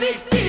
big